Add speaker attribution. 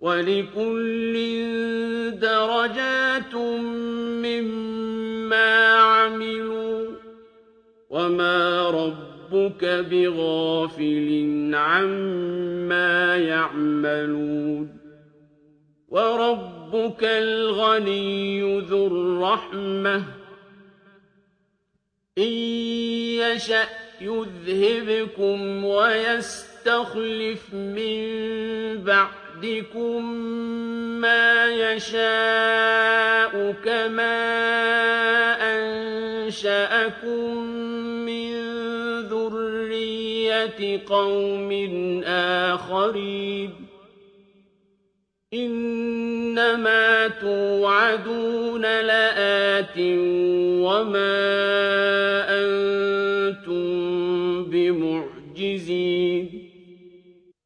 Speaker 1: وَلِكُلٍّ دَرَجَاتٌ مِّمَّا عَمِلُوا ۚ وَمَا رَبُّكَ بِغَافِلٍ عَمَّا يَعْمَلُونَ وَرَبُّكَ الْغَنِيُّ ذُو الرَّحْمَةِ ۚ إِن يَشَأْ يُذْهِبْكُمْ وَيَسْتَخْلِفْ مِن بَعْدِكُم مَّا يَشَاءُ كَمَا أَنشَأَكُم مِّن ذُرِّيَّةِ قَوْمٍ آخَرِينَ. إِنَّمَا تُوعَدُونَ لَآتٍ وَمَا أَنتُم بِمُعْجِزِينَ.